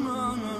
no, no.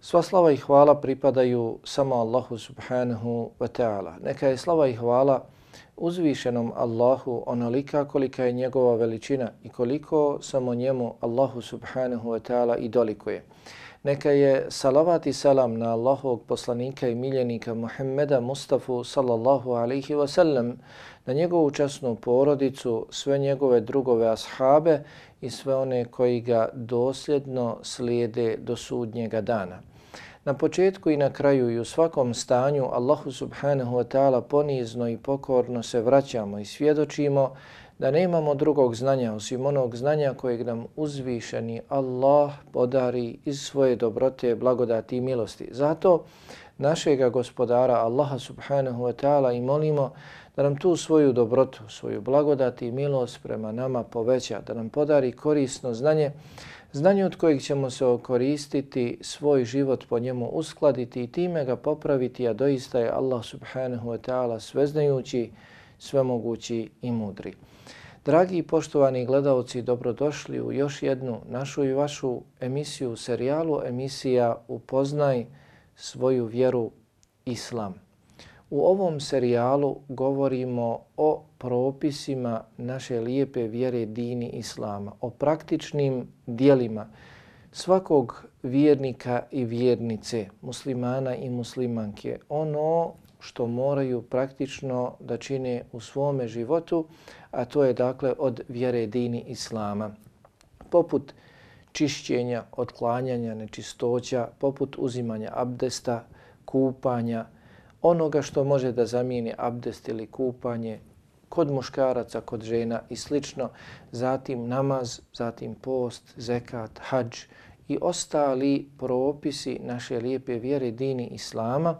Sva slava i hvala pripadaju samo Allahu subhanahu wa ta'ala. Neka je slava i hvala uzvišenom Allahu onolika kolika je njegova veličina i koliko samo njemu Allahu subhanahu wa ta'ala i dolikuje. Neka je salavat i salam na Allahovog poslanika i miljenika Muhammeda Mustafa sallallahu alaihi wa sallam, na njegovu časnu porodicu, sve njegove drugove ashabe i sve one koji ga dosljedno slijede do sudnjega dana. Na početku i na kraju i u svakom stanju Allahu subhanahu wa ta'ala ponizno i pokorno se vraćamo i svjedočimo da nemamo drugog znanja osim onog znanja kojeg nam uzvišeni Allah podari iz svoje dobrote, blagodati i milosti. Zato našega gospodara Allaha subhanahu wa ta'ala i molimo da nam tu svoju dobrotu, svoju blagodati i milost prema nama poveća, da nam podari korisno znanje, znanje od kojeg ćemo se okoristiti, svoj život po njemu uskladiti i time ga popraviti, a doista je Allah subhanahu wa ta'ala sveznajući, svemogući i mudri. Dragi i poštovani gledalci, dobrodošli u još jednu našu i vašu emisiju, serijalu emisija Upoznaj svoju vjeru Islam. U ovom serijalu govorimo o propisima naše lijepe vjere dini Islama, o praktičnim dijelima svakog vjernika i vjernice, muslimana i muslimanke, ono što moraju praktično da čine u svome životu, a to je dakle od vjere dini Islama. Poput čišćenja, odklanjanja nečistoća, poput uzimanja abdesta, kupanja, onoga što može da zamijeni abdest ili kupanje kod muškaraca, kod žena i slično, zatim namaz, zatim post, zekat, hađ i ostali propisi naše lijepe vjere dini Islama,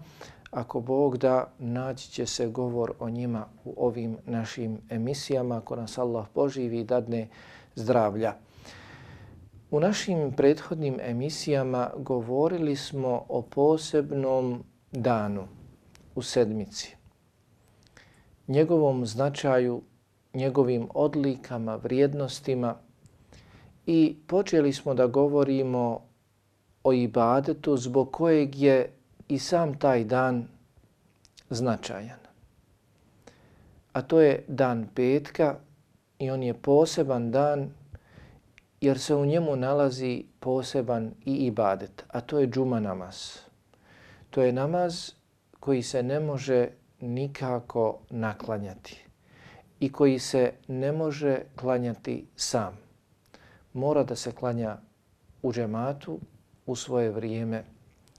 ako Bog da, naći će se govor o njima u ovim našim emisijama, ako nas Allah poživi i dadne zdravlja. U našim prethodnim emisijama govorili smo o posebnom danu, u sedmici. Njegovom značaju, njegovim odlikama, vrijednostima i počeli smo da govorimo o ibadetu zbog kojeg je i sam taj dan značajan. A to je dan petka i on je poseban dan jer se u njemu nalazi poseban i ibadet, a to je džuma namaz. To je namaz koji se ne može nikako naklanjati i koji se ne može klanjati sam. Mora da se klanja u džematu u svoje vrijeme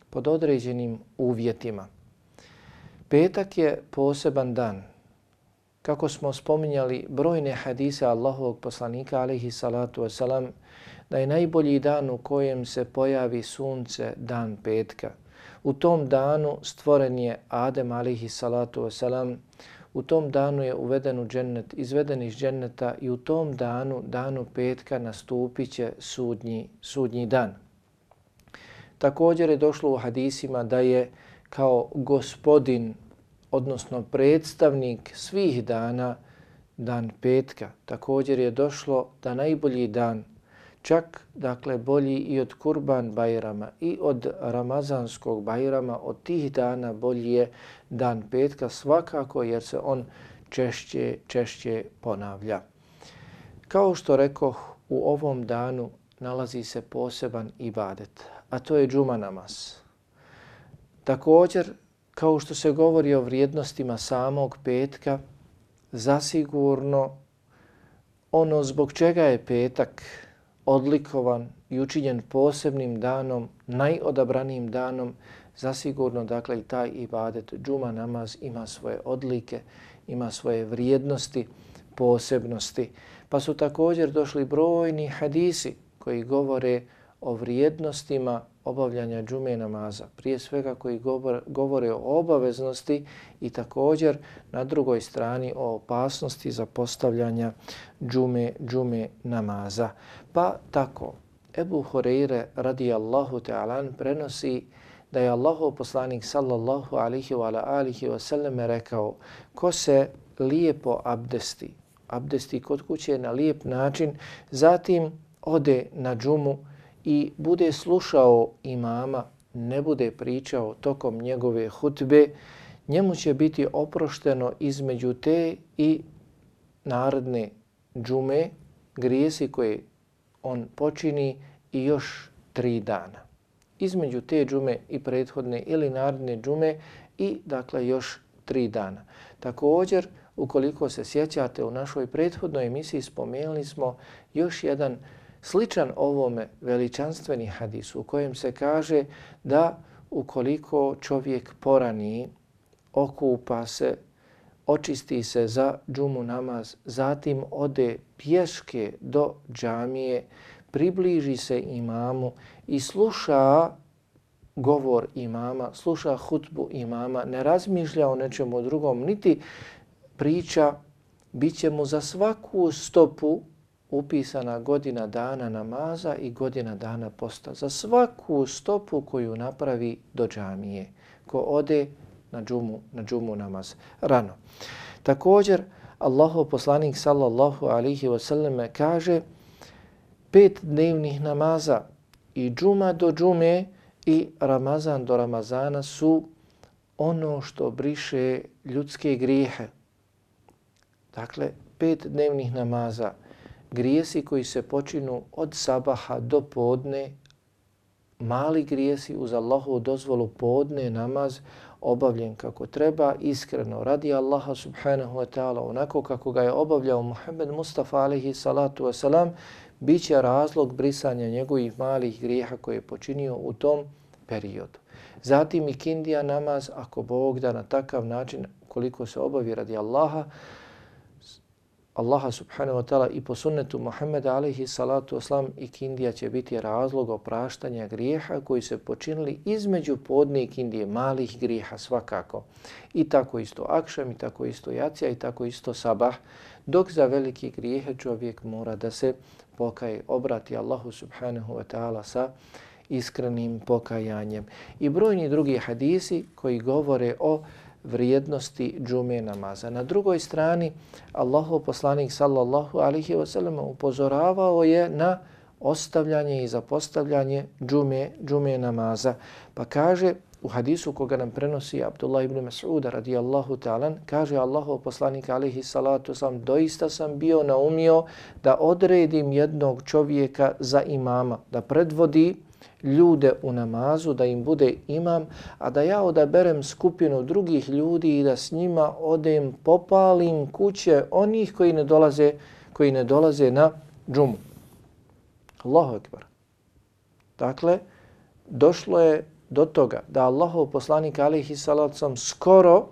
pod određenim uvjetima. Petak je poseban dan. Kako smo spominjali brojne hadise Allahovog poslanika alaihi salatu wasalam, da je najbolji dan u kojem se pojavi sunce dan petka – U tom danu stvoren je Adem alaihi salatu wasalam, u tom danu je uveden u džennet, izveden iz dženneta i u tom danu, danu petka, nastupit će sudnji, sudnji dan. Također je došlo u hadisima da je kao gospodin, odnosno predstavnik svih dana, dan petka. Također je došlo da najbolji dan, čak dakle bolji i od kurban bajrama i od ramazanskog bajrama, od tih dana bolji je dan petka svakako jer se on češće, češće ponavlja. Kao što rekoh, u ovom danu nalazi se poseban ibadet, a to je džuma namaz. Također, kao što se govori o vrijednostima samog petka, zasigurno ono zbog čega je petak odlikovan i učinjen posebnim danom, najodabranijim danom, zasigurno dakle i taj ibadet džuma namaz ima svoje odlike, ima svoje vrijednosti, posebnosti. Pa su također došli brojni hadisi koji govore o vrijednostima obavljanja džume namaza. Prije svega koji govore o obaveznosti i također na drugoj strani o opasnosti za postavljanja džume, džume namaza. Pa tako, Ebu Horeire radijallahu ta'alan prenosi da je Allahu poslanik sallallahu alihi wa alihi wa sallam rekao ko se lijepo abdesti, abdesti kod kuće na lijep način, zatim ode na džumu i bude slušao imama, ne bude pričao tokom njegove hutbe, njemu će biti oprošteno između te i narodne džume, grijesi koje on počini i još tri dana. Između te džume i prethodne ili narodne džume i dakle još tri dana. Također, ukoliko se sjećate u našoj prethodnoj emisiji spomenuli smo još jedan sličan ovome veličanstveni hadis u kojem se kaže da ukoliko čovjek porani, okupa se, očisti se za džumu namaz, zatim ode pješke do džamije, približi se imamu i sluša govor imama, sluša hutbu imama, ne razmišlja o nečemu drugom, niti priča, bit će mu za svaku stopu upisana godina dana namaza i godina dana posta. Za svaku stopu koju napravi do džamije, ko ode na džumu, na džumu namaz rano. Također, Allahov poslanik sallallahu alihi wasallam kaže pet dnevnih namaza i džuma do džume i Ramazan do Ramazana su ono što briše ljudske grijehe. Dakle, pet dnevnih namaza, grijesi koji se počinu od sabaha do podne, mali grijesi uz Allahu dozvolu podne namaz obavljen kako treba, iskreno radi Allaha subhanahu wa ta'ala, onako kako ga je obavljao Muhammed Mustafa alihi salatu wasalam, bit će razlog brisanja njegovih malih grijeha koje je počinio u tom periodu. Zatim i kindija namaz, ako Bog da na takav način, koliko se obavi radi Allaha, Allaha subhanahu wa ta'ala i po sunnetu Muhammeda alaihi salatu oslam i kindija će biti razlog opraštanja grijeha koji se počinili između podne i kindije, malih grijeha svakako. I tako isto akšam, i tako isto jacija, i tako isto sabah, dok za veliki grijehe čovjek mora da se pokaje, obrati Allahu subhanahu wa ta'ala sa iskrenim pokajanjem. I brojni drugi hadisi koji govore o vrijednosti džume namaza. Na drugoj strani, Allahov poslanik sallallahu alihi wasallam upozoravao je na ostavljanje i zapostavljanje džume, džume namaza. Pa kaže u hadisu koga nam prenosi Abdullah ibn Mas'uda radijallahu ta'ala, kaže Allahov poslanik alihi salatu sam, doista sam bio naumio da odredim jednog čovjeka za imama, da predvodi ljude u namazu, da im bude imam, a da ja odaberem skupinu drugih ljudi i da s njima odem, popalim kuće onih koji ne dolaze, koji ne dolaze na džumu. Allahu ekbar. Dakle, došlo je do toga da Allahov poslanik alihi salacom skoro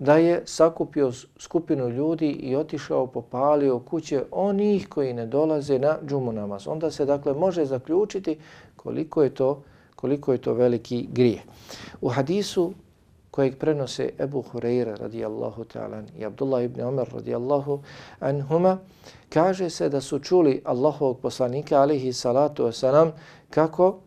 da je sakupio skupinu ljudi i otišao, popalio kuće onih koji ne dolaze na džumu namaz. Onda se dakle može zaključiti koliko je to koliko je to veliki grije. U hadisu kojeg prenose Ebu Hureyre radijallahu ta'ala i Abdullah ibn Umar radijallahu anhuma, kaže se da su čuli Allahovog poslanika alihi salatu wasalam kako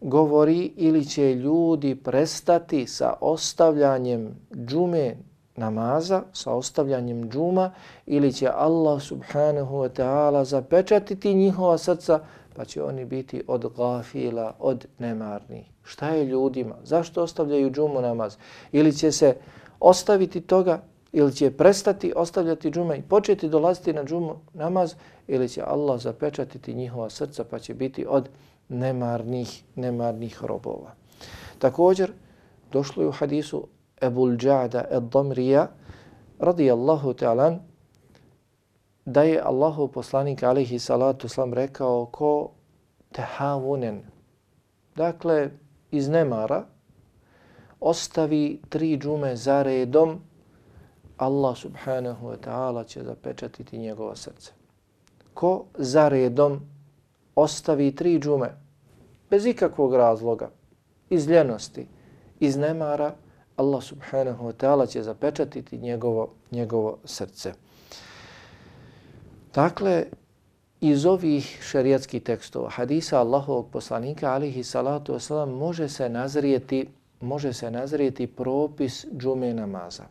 govori ili će ljudi prestati sa ostavljanjem džume namaza, sa ostavljanjem džuma ili će Allah subhanahu wa ta'ala zapečatiti njihova srca pa će oni biti od gafila, od nemarnih. Šta je ljudima? Zašto ostavljaju džumu namaz? Ili će se ostaviti toga ili će prestati ostavljati džume i početi dolaziti na džumu namaz ili će Allah zapečatiti njihova srca pa će biti od nemarnih, nemarnih robova. Također, došlo je u hadisu Ebul Džada ed-Domrija radijallahu ta'ala da je Allahu poslanik alihi salatu slam rekao ko tehavunen, dakle iz nemara, ostavi tri džume za redom, Allah subhanahu wa ta'ala će zapečatiti njegovo srce. Ko za redom ostavi tri džume bez ikakvog razloga, iz ljenosti, iz nemara, Allah subhanahu wa ta'ala će zapečatiti njegovo, njegovo srce. Dakle, iz ovih šerijatskih tekstova, hadisa Allahovog poslanika, alihi salatu wasalam, može se nazrijeti, može se nazrijeti propis džume namaza.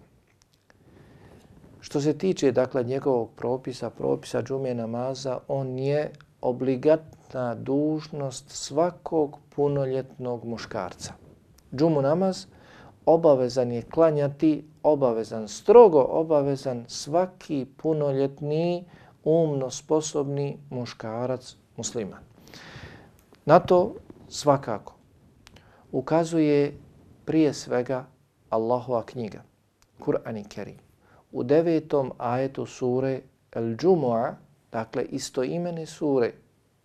Što se tiče, dakle, njegovog propisa, propisa džume namaza, on je obligatna dužnost svakog punoljetnog muškarca. Džumu namaz obavezan je klanjati, obavezan, strogo obavezan svaki punoljetni muškarac umno sposobni muškarac musliman. Na to svakako ukazuje prije svega Allahova knjiga, Kur'an i Kerim. U devetom ajetu sure El-đumu'a, dakle istoimene sure,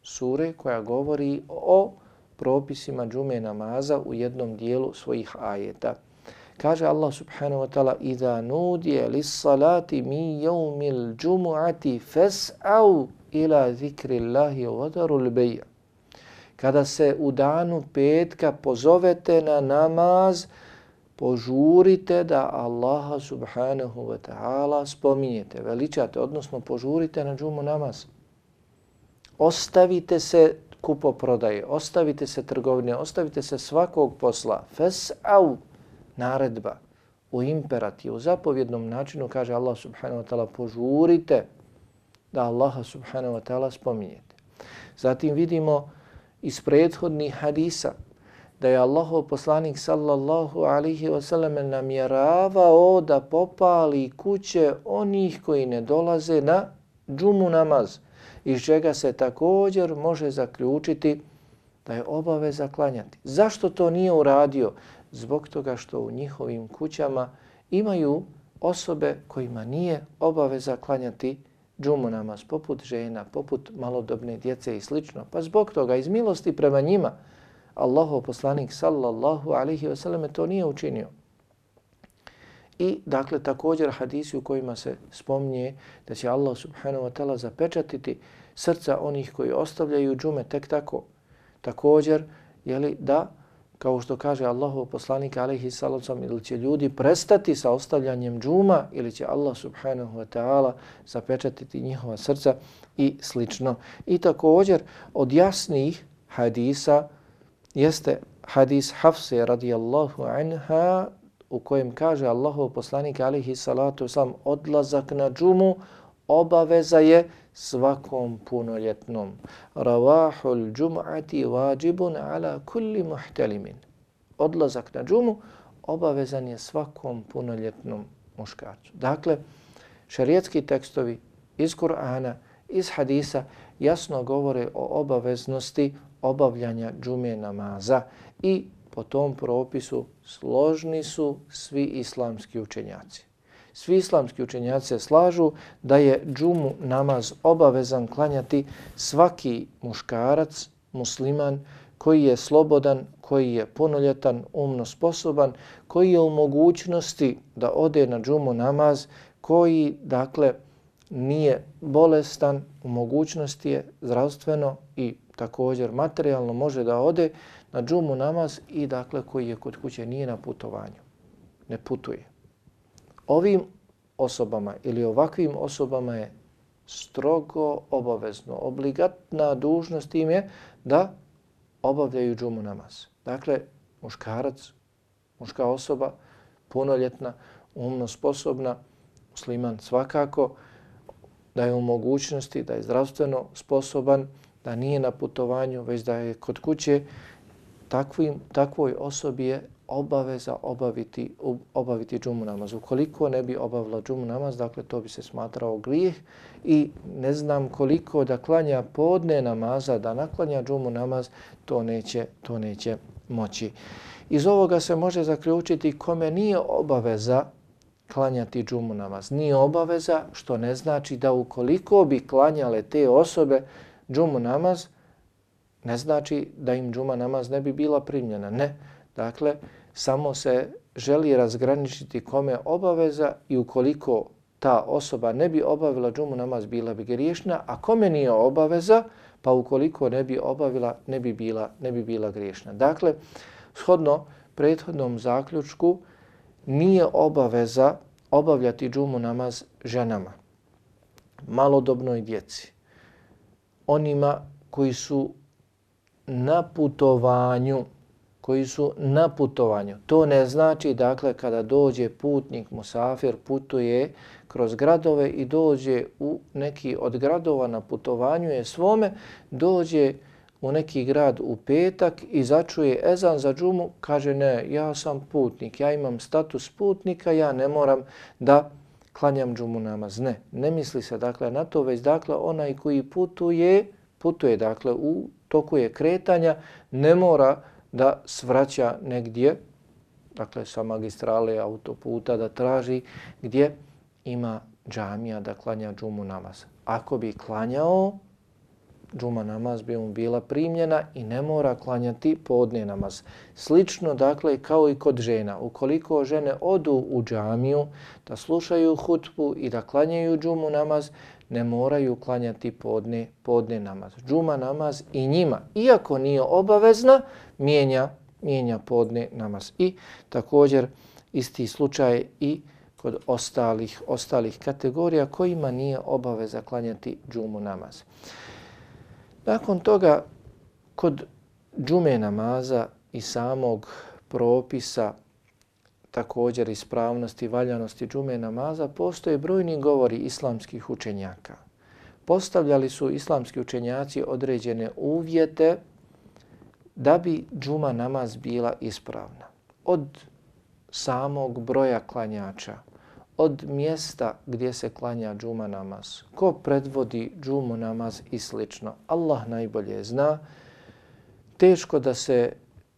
sure koja govori o propisima džume namaza u jednom dijelu svojih ajeta. Kaže Allah subhanahu wa ta'ala Iza nudije lis salati mi jevmil džumu'ati fes'au ila zikri Allahi vadaru lbeja. Kada se u danu petka pozovete na namaz, požurite da Allaha subhanahu wa ta'ala spominjete, veličate, odnosno požurite na džumu namaz. Ostavite se kupoprodaje, ostavite se trgovine, ostavite se svakog posla. Fes'au naredba u imperativu, u zapovjednom načinu, kaže Allah subhanahu wa ta'ala, požurite da Allaha subhanahu wa ta'ala spominjete. Zatim vidimo iz prethodnih hadisa da je Allahov poslanik sallallahu alihi wasallam namjeravao da popali kuće onih koji ne dolaze na džumu namaz, iz čega se također može zaključiti da je obaveza klanjati. Zašto to nije uradio? Zbog toga što u njihovim kućama imaju osobe kojima nije obaveza klanjati džumu namaz, poput žena, poput malodobne djece i slično. Pa zbog toga, iz milosti prema njima, Allahov poslanik sallallahu alaihi wasallam to nije učinio. I dakle također hadisi u kojima se spomnije da će Allah subhanahu wa ta'ala zapečatiti srca onih koji ostavljaju džume tek tako. Također, jeli, da kao što kaže Allahov poslanik alaihi salatu ili će ljudi prestati sa ostavljanjem džuma ili će Allah subhanahu wa ta'ala zapečatiti njihova srca i slično. I također od jasnih hadisa jeste hadis Hafse radijallahu anha u kojem kaže Allahov poslanik alaihi salatu sam odlazak na džumu obaveza je svakom punoljetnom. Ravahul džum'ati wajibun ala kulli muhtelimin. Odlazak na džumu obavezan je svakom punoljetnom muškarcu. Dakle, šarijetski tekstovi iz Kur'ana, iz hadisa jasno govore o obaveznosti obavljanja džume namaza i po tom propisu složni su svi islamski učenjaci. Svi islamski učenjaci se slažu da je džumu namaz obavezan klanjati svaki muškarac, musliman, koji je slobodan, koji je punoljetan, umno sposoban, koji je u mogućnosti da ode na džumu namaz, koji, dakle, nije bolestan, u mogućnosti je zdravstveno i također materijalno može da ode na džumu namaz i, dakle, koji je kod kuće nije na putovanju, ne putuje ovim osobama ili ovakvim osobama je strogo obavezno, obligatna dužnost im je da obavljaju džumu namaz. Dakle, muškarac, muška osoba, punoljetna, umno sposobna, musliman svakako, da je u mogućnosti, da je zdravstveno sposoban, da nije na putovanju, već da je kod kuće, takvim, takvoj osobi je obaveza obaviti, obaviti džumu namaz. Ukoliko ne bi obavila džumu namaz, dakle to bi se smatrao grijeh i ne znam koliko da klanja podne namaza, da naklanja džumu namaz, to neće, to neće moći. Iz ovoga se može zaključiti kome nije obaveza klanjati džumu namaz. Nije obaveza, što ne znači da ukoliko bi klanjale te osobe džumu namaz, ne znači da im džuma namaz ne bi bila primljena. Ne. Dakle, samo se želi razgraničiti kome obaveza i ukoliko ta osoba ne bi obavila džumu namaz, bila bi griješna, a kome nije obaveza, pa ukoliko ne bi obavila, ne bi bila, ne bi bila griješna. Dakle, shodno prethodnom zaključku, nije obaveza obavljati džumu namaz ženama, malodobnoj djeci, onima koji su na putovanju, koji su na putovanju. To ne znači, dakle, kada dođe putnik, musafir, putuje kroz gradove i dođe u neki od gradova na putovanju je svome, dođe u neki grad u petak i začuje ezan za džumu, kaže ne, ja sam putnik, ja imam status putnika, ja ne moram da klanjam džumu namaz. Ne, ne misli se dakle na to, već dakle onaj koji putuje, putuje dakle u toku je kretanja, ne mora da svraća negdje, dakle sa magistrale autoputa da traži gdje ima džamija da klanja džumu namaz. Ako bi klanjao, džuma namaz bi mu bila primljena i ne mora klanjati podne namaz. Slično, dakle, kao i kod žena. Ukoliko žene odu u džamiju da slušaju hutbu i da klanjaju džumu namaz, ne moraju klanjati podne, podne namaz. Džuma namaz i njima, iako nije obavezna, mijenja, mijenja podne namaz. I također isti slučaj i kod ostalih, ostalih kategorija kojima nije obaveza klanjati džumu namaz. Nakon toga, kod džume namaza i samog propisa, također ispravnosti, valjanosti džume namaza, postoje brojni govori islamskih učenjaka. Postavljali su islamski učenjaci određene uvjete da bi džuma namaz bila ispravna. Od samog broja klanjača, od mjesta gdje se klanja džuma namaz, ko predvodi džumu namaz i slično. Allah najbolje zna. Teško da se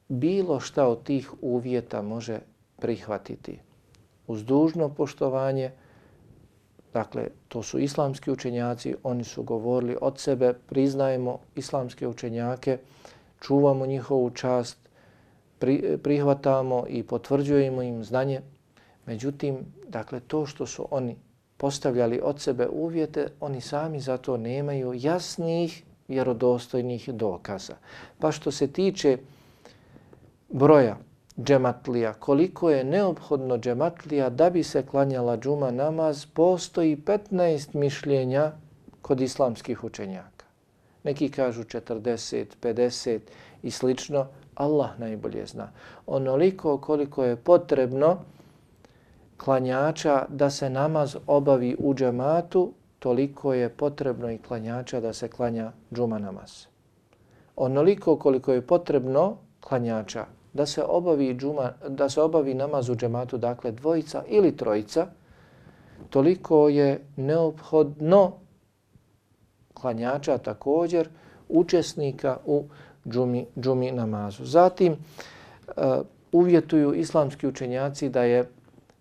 bilo šta od tih uvjeta može prihvatiti. Uz dužno poštovanje, dakle, to su islamski učenjaci, oni su govorili od sebe, priznajemo islamske učenjake, čuvamo njihovu čast, pri, prihvatamo i potvrđujemo im znanje, Međutim, dakle, to što su oni postavljali od sebe uvjete, oni sami za to nemaju jasnih vjerodostojnih dokaza. Pa što se tiče broja džematlija, koliko je neophodno džematlija da bi se klanjala džuma namaz, postoji 15 mišljenja kod islamskih učenjaka. Neki kažu 40, 50 i slično, Allah najbolje zna. Onoliko koliko je potrebno klanjača da se namaz obavi u džematu, toliko je potrebno i klanjača da se klanja džuma namaz. Onoliko koliko je potrebno klanjača da se obavi džuma, da se obavi namaz u džematu, dakle dvojica ili trojica, toliko je neophodno klanjača također učesnika u džumi, džumi namazu. Zatim uh, uvjetuju islamski učenjaci da je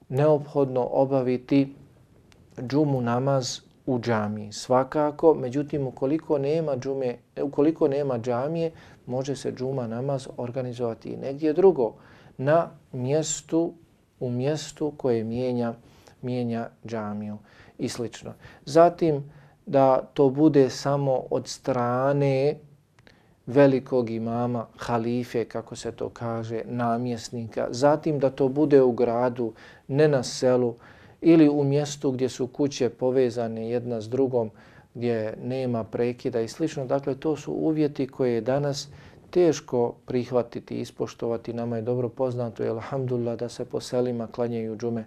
neophodno obaviti džumu namaz u džamiji. Svakako, međutim, ukoliko nema, džume, ukoliko nema džamije, može se džuma namaz organizovati i negdje drugo, na mjestu, u mjestu koje mijenja, mijenja džamiju i slično. Zatim, da to bude samo od strane velikog imama, halife, kako se to kaže, namjesnika. Zatim da to bude u gradu, ne na selu ili u mjestu gdje su kuće povezane jedna s drugom, gdje nema prekida i slično. Dakle, to su uvjeti koje je danas teško prihvatiti i ispoštovati. Nama je dobro poznato, je alhamdulillah, da se po selima klanjaju džume.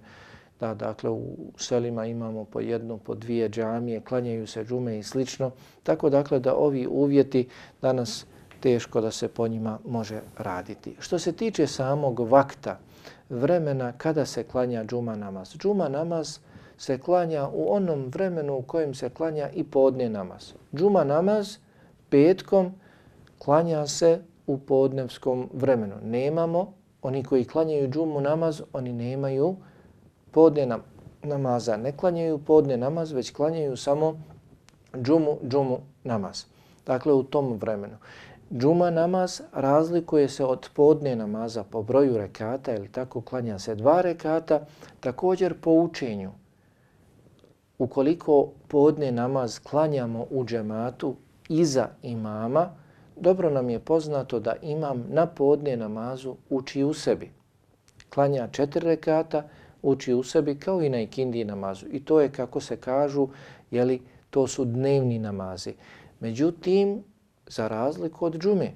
Da, dakle, u selima imamo po jednu, po dvije džamije, klanjaju se džume i slično. Tako, dakle, da ovi uvjeti danas teško da se po njima može raditi. Što se tiče samog vakta, vremena kada se klanja džuma namaz. Džuma namaz se klanja u onom vremenu u kojem se klanja i podne namaz. Džuma namaz petkom klanja se u podnevskom vremenu. Nemamo, oni koji klanjaju džumu namaz, oni nemaju podne namaza. Ne klanjaju podne namaz, već klanjaju samo džumu, džumu namaz. Dakle, u tom vremenu. Džuma namaz razlikuje se od podne namaza po broju rekata, ili tako klanja se dva rekata, također po učenju. Ukoliko podne namaz klanjamo u džematu iza imama, dobro nam je poznato da imam na podne namazu uči u sebi. Klanja četiri rekata, uči u sebi kao i na ikindi namazu. I to je kako se kažu, jeli, to su dnevni namazi. Međutim, za razliku od džume.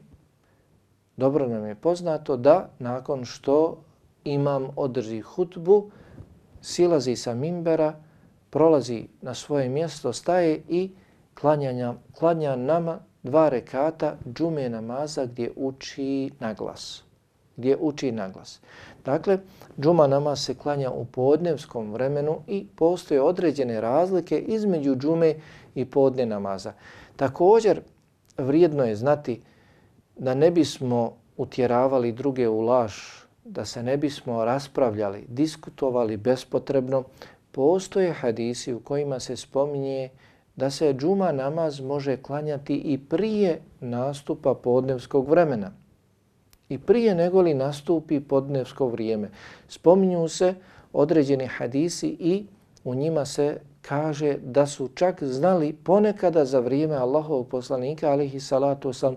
Dobro nam je poznato da nakon što imam održi hutbu, silazi sa mimbera, prolazi na svoje mjesto, staje i klanja, klanja nama dva rekata džume namaza gdje uči na glas. Gdje uči na glas. Dakle, džuma namaz se klanja u podnevskom vremenu i postoje određene razlike između džume i podne namaza. Također, vrijedno je znati da ne bismo utjeravali druge u laž, da se ne bismo raspravljali, diskutovali bespotrebno, postoje hadisi u kojima se spominje da se džuma namaz može klanjati i prije nastupa podnevskog vremena. I prije nego li nastupi podnevsko vrijeme. Spominju se određeni hadisi i u njima se kaže da su čak znali ponekada za vrijeme Allahovog poslanika alihi salatu sam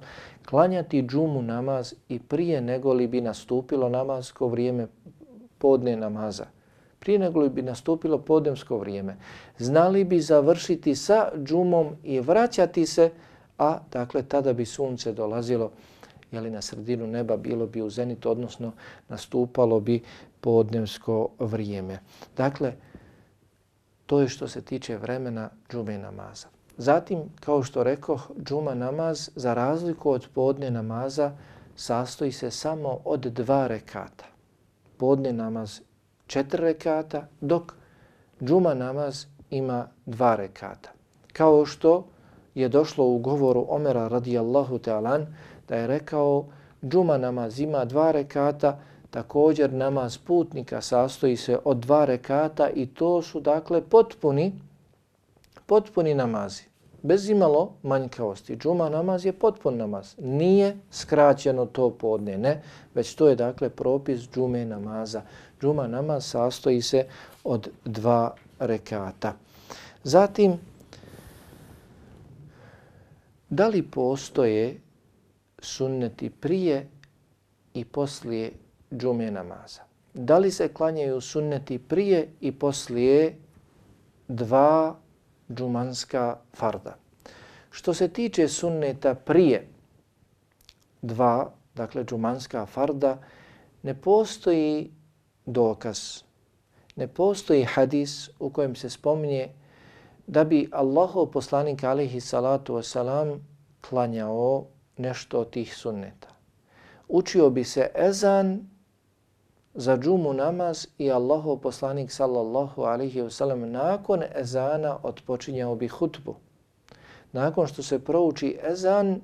klanjati džumu namaz i prije nego li bi nastupilo namazko vrijeme podne namaza. Prije nego li bi nastupilo podemsko vrijeme. Znali bi završiti sa džumom i vraćati se, a dakle tada bi sunce dolazilo jeli, na sredinu neba, bilo bi u zenitu, odnosno nastupalo bi podnemsko vrijeme. Dakle, To je što se tiče vremena džume namaza. Zatim, kao što rekao, džuma namaz za razliku od podne namaza sastoji se samo od dva rekata. Podne namaz četiri rekata, dok džuma namaz ima dva rekata. Kao što je došlo u govoru Omera radijallahu ta'alan da je rekao džuma namaz ima dva rekata, Također namaz putnika sastoji se od dva rekata i to su dakle potpuni, potpuni namazi. Bez imalo manjkavosti. Džuma namaz je potpun namaz. Nije skraćeno to podne, ne, već to je dakle propis džume namaza. Džuma namaz sastoji se od dva rekata. Zatim, da li postoje sunneti prije i poslije džume namaza. Da li se klanjaju sunneti prije i poslije dva džumanska farda? Što se tiče sunneta prije dva, dakle džumanska farda, ne postoji dokaz, ne postoji hadis u kojem se spominje da bi Allahov poslanik alaihi salatu wasalam klanjao nešto od tih sunneta. Učio bi se ezan za džumu namaz i Allahov poslanik sallallahu alaihi wasalam nakon ezana odpočinjao bi hutbu. Nakon što se prouči ezan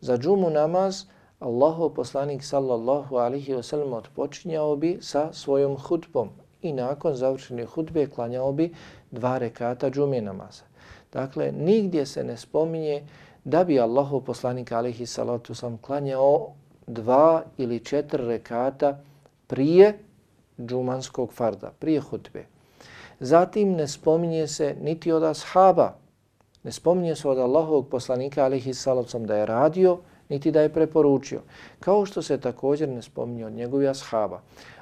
za džumu namaz, Allahov poslanik sallallahu alihi wasallam odpočinjao bi sa svojom hutbom i nakon završene hutbe klanjao bi dva rekata džume namaza. Dakle, nigdje se ne spominje da bi Allahov poslanik alihi salatu sam klanjao dva ili četiri rekata prije džumanskog farda, prije hutbe. Zatim ne spominje se niti od ashaba, ne spominje se od Allahovog poslanika alihi salacom da je radio, niti da je preporučio. Kao što se također ne spominje od njegovi ashaba.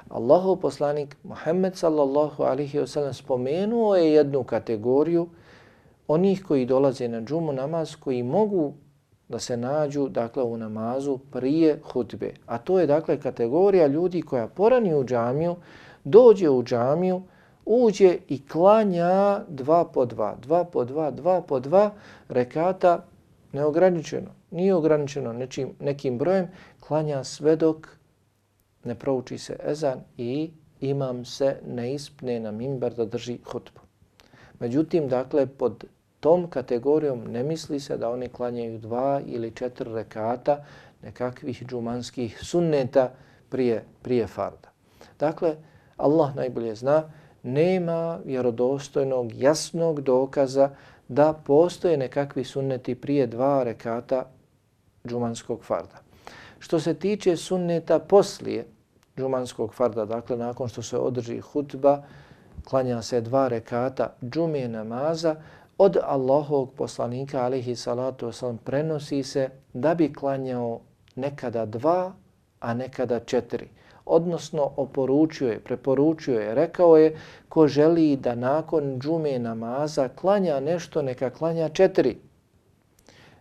Allahov poslanik Muhammed sallallahu alihi wasallam spomenuo je jednu kategoriju onih koji dolaze na džumu namaz koji mogu da se nađu dakle u namazu prije hutbe. A to je dakle kategorija ljudi koja porani u džamiju, dođe u džamiju, uđe i klanja dva po dva, dva po dva, dva po dva rekata neograničeno. Nije ograničeno nečim, nekim brojem, klanja sve dok ne prouči se ezan i imam se ne ispne na mimbar da drži hutbu. Međutim, dakle, pod tom kategorijom ne misli se da oni klanjaju dva ili četiri rekata nekakvih džumanskih sunneta prije, prije farda. Dakle, Allah najbolje zna, nema vjerodostojnog, jasnog dokaza da postoje nekakvi sunneti prije dva rekata džumanskog farda. Što se tiče sunneta poslije džumanskog farda, dakle nakon što se održi hutba, klanja se dva rekata džumije namaza, od Allahovog poslanika alihi salatu wasalam prenosi se da bi klanjao nekada dva, a nekada četiri. Odnosno oporučio je, preporučio je, rekao je ko želi da nakon džume namaza klanja nešto, neka klanja četiri.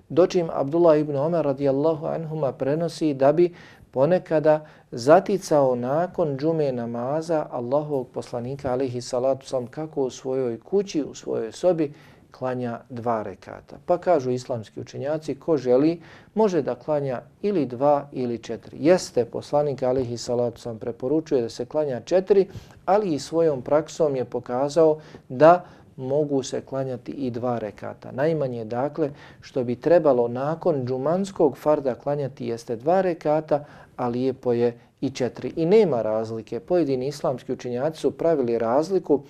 Dočim Abdullah ibn Omer radijallahu anhuma prenosi da bi ponekada zaticao nakon džume namaza Allahovog poslanika alihi salatu sam kako u svojoj kući, u svojoj sobi, klanja dva rekata. Pa kažu islamski učenjaci, ko želi, može da klanja ili dva ili četiri. Jeste, poslanik alihi salatu sam preporučuje da se klanja četiri, ali i svojom praksom je pokazao da mogu se klanjati i dva rekata. Najmanje dakle što bi trebalo nakon džumanskog farda klanjati jeste dva rekata, a lijepo je i četiri. I nema razlike. Pojedini islamski učenjaci su pravili razliku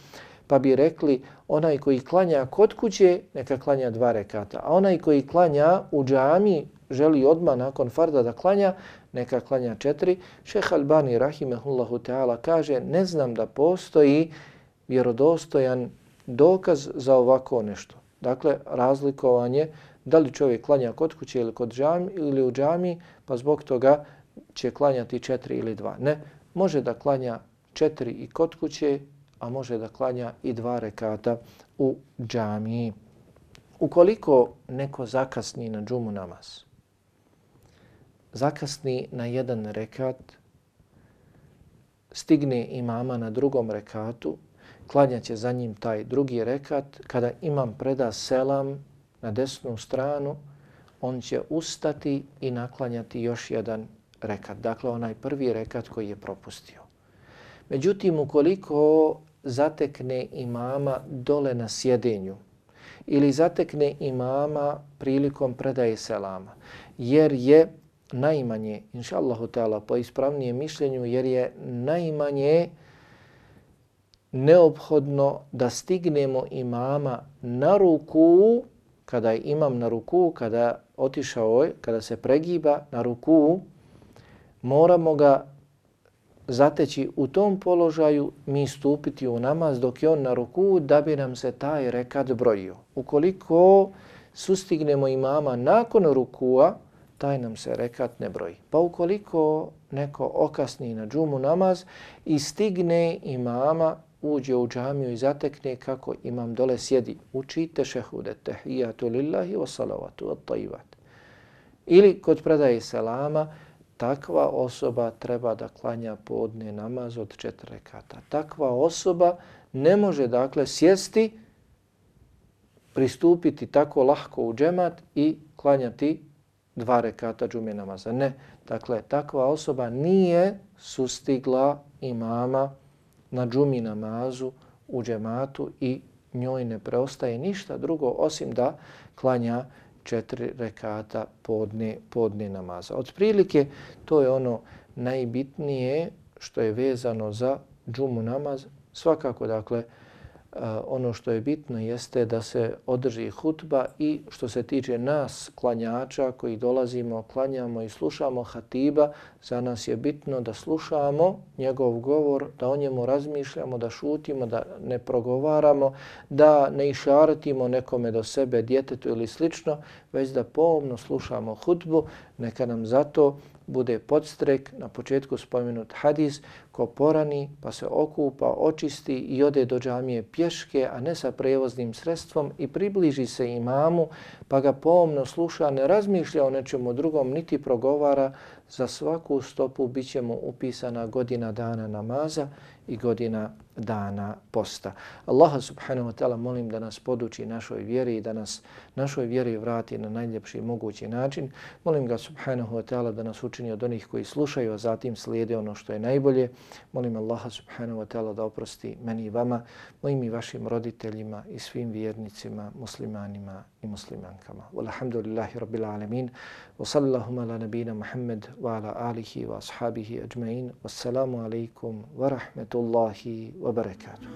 pa bi rekli onaj koji klanja kod kuće neka klanja dva rekata, a onaj koji klanja u džami želi odma nakon farda da klanja, neka klanja četiri. Šeh Albani rahimehullahu ta'ala kaže ne znam da postoji vjerodostojan dokaz za ovako nešto. Dakle, razlikovanje da li čovjek klanja kod kuće ili, kod džami, ili u džami, pa zbog toga će klanjati četiri ili dva. Ne, može da klanja četiri i kod kuće a može da klanja i dva rekata u džamiji. Ukoliko neko zakasni na džumu namaz, zakasni na jedan rekat, stigne imama na drugom rekatu, klanjaće za njim taj drugi rekat, kada imam preda selam na desnu stranu, on će ustati i naklanjati još jedan rekat. Dakle, onaj prvi rekat koji je propustio. Međutim, ukoliko zatekne imama dole na sjedenju ili zatekne imama prilikom predaje selama, jer je najmanje, inša Allahu ta'ala, po ispravnijem mišljenju, jer je najmanje neophodno da stignemo imama na ruku, kada je imam na ruku, kada otišao je, kada se pregiba na ruku, moramo ga zateći u tom položaju, mi stupiti u namaz dok je on na ruku da bi nam se taj rekat brojio. Ukoliko sustignemo imama nakon rukua, taj nam se rekat ne broji. Pa ukoliko neko okasni na džumu namaz i stigne imama, uđe u džamiju i zatekne kako imam dole sjedi, učite šehude, tehijatu lillahi wa salavatu wa tajivat. Ili kod predaje selama, takva osoba treba da klanja podne namaz od četiri rekata. Takva osoba ne može dakle sjesti, pristupiti tako lahko u džemat i klanjati dva rekata džume namaza. Ne, dakle, takva osoba nije sustigla imama na džumi namazu u džematu i njoj ne preostaje ništa drugo osim da klanja četiri rekata podne, podne namaza. Od prilike to je ono najbitnije što je vezano za džumu namaz. Svakako, dakle, ono što je bitno jeste da se održi hutba i što se tiče nas, klanjača koji dolazimo, klanjamo i slušamo hatiba, za nas je bitno da slušamo njegov govor, da o njemu razmišljamo, da šutimo, da ne progovaramo, da ne išaratimo nekome do sebe, djetetu ili slično, već da pomno slušamo hutbu, neka nam zato bude podstrek na početku spomenut hadis ko porani pa se okupa, očisti i ode do džamije pješke, a ne sa prevoznim sredstvom i približi se imamu pa ga pomno sluša, ne razmišlja o nečemu drugom, niti progovara, za svaku stopu bit će mu upisana godina dana namaza i godina dana posta. Allaha subhanahu wa ta'ala molim da nas poduči našoj vjeri i da nas našoj vjeri vrati na najljepši mogući način. Molim ga subhanahu wa ta'ala da nas učini od onih koji slušaju, a zatim slijede ono što je najbolje. Molim Allaha subhanahu wa ta'ala da oprosti meni i vama, mojim i vašim roditeljima i svim vjernicima, muslimanima i muslimankama. Walhamdulillahi rabbil alamin. Wa sallallahu ala nabina Muhammad وعلى آله وأصحابه أجمعين والسلام عليكم ورحمة الله وبركاته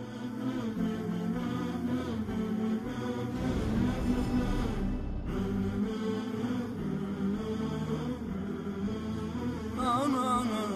no, no, no.